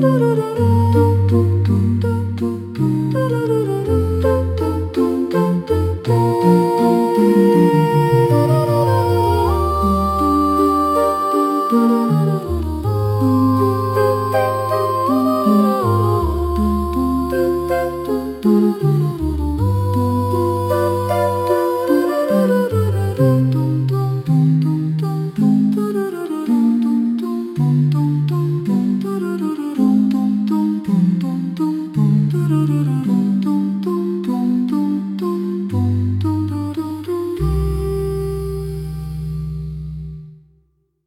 do do do do